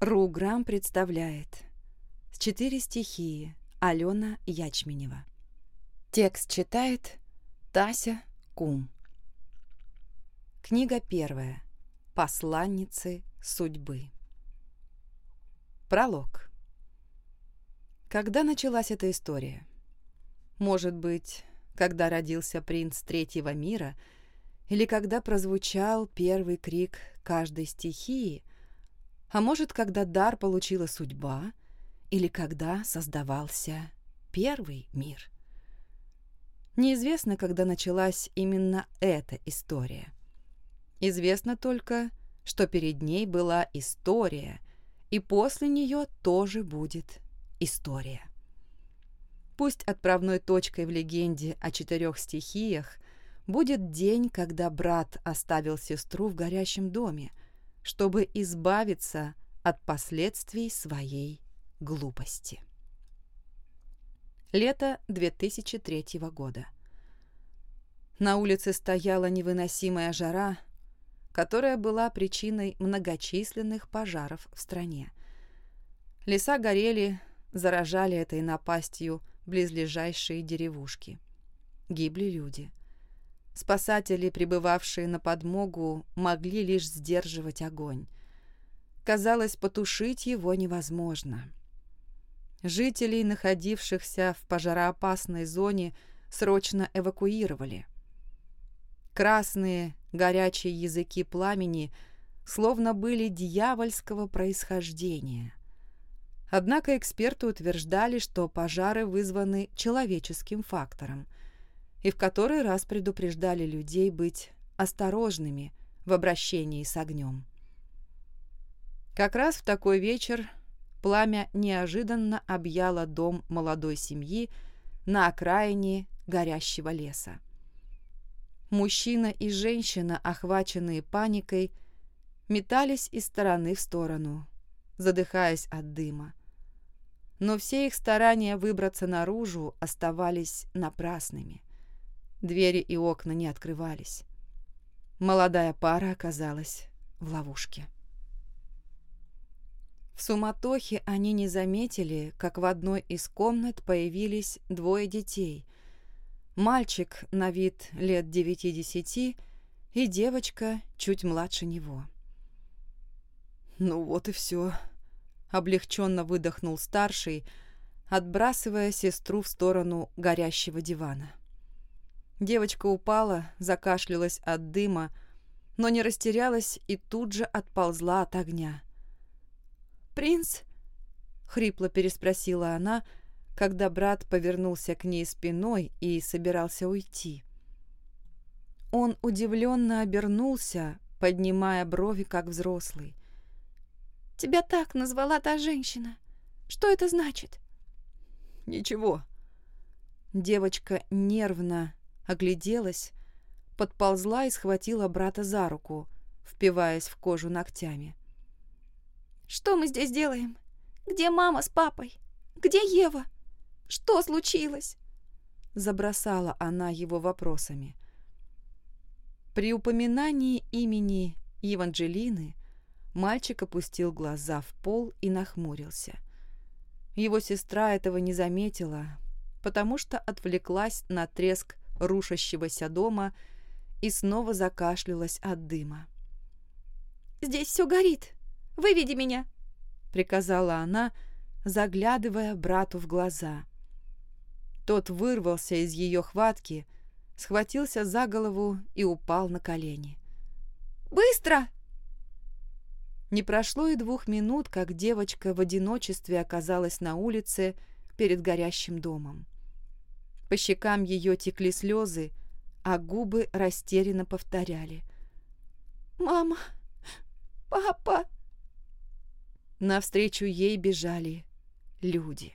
Руграм представляет Четыре стихии Алена Ячменева. Текст читает Тася Кум. Книга первая. Посланницы судьбы. Пролог. Когда началась эта история? Может быть, когда родился принц третьего мира или когда прозвучал первый крик каждой стихии – а может, когда дар получила судьба, или когда создавался первый мир. Неизвестно, когда началась именно эта история. Известно только, что перед ней была история, и после нее тоже будет история. Пусть отправной точкой в легенде о четырех стихиях будет день, когда брат оставил сестру в горящем доме – чтобы избавиться от последствий своей глупости. Лето 2003 года. На улице стояла невыносимая жара, которая была причиной многочисленных пожаров в стране. Леса горели, заражали этой напастью близлежащие деревушки. Гибли люди. Спасатели, прибывавшие на подмогу, могли лишь сдерживать огонь. Казалось, потушить его невозможно. Жителей, находившихся в пожароопасной зоне, срочно эвакуировали. Красные, горячие языки пламени словно были дьявольского происхождения. Однако эксперты утверждали, что пожары вызваны человеческим фактором – и в который раз предупреждали людей быть осторожными в обращении с огнем. Как раз в такой вечер пламя неожиданно объяло дом молодой семьи на окраине горящего леса. Мужчина и женщина, охваченные паникой, метались из стороны в сторону, задыхаясь от дыма. Но все их старания выбраться наружу оставались напрасными. Двери и окна не открывались. Молодая пара оказалась в ловушке. В суматохе они не заметили, как в одной из комнат появились двое детей. Мальчик на вид лет девяти-десяти и девочка чуть младше него. «Ну вот и все», — облегченно выдохнул старший, отбрасывая сестру в сторону горящего дивана. Девочка упала, закашлялась от дыма, но не растерялась и тут же отползла от огня. «Принц?» — хрипло переспросила она, когда брат повернулся к ней спиной и собирался уйти. Он удивленно обернулся, поднимая брови, как взрослый. «Тебя так назвала та женщина. Что это значит?» «Ничего». Девочка нервно огляделась, подползла и схватила брата за руку, впиваясь в кожу ногтями. «Что мы здесь делаем? Где мама с папой? Где Ева? Что случилось?» Забросала она его вопросами. При упоминании имени Еванджелины мальчик опустил глаза в пол и нахмурился. Его сестра этого не заметила, потому что отвлеклась на треск рушащегося дома и снова закашлялась от дыма. «Здесь все горит! Выведи меня!» — приказала она, заглядывая брату в глаза. Тот вырвался из ее хватки, схватился за голову и упал на колени. «Быстро!» Не прошло и двух минут, как девочка в одиночестве оказалась на улице перед горящим домом. По щекам ее текли слезы, а губы растерянно повторяли. «Мама! Папа!» Навстречу ей бежали люди.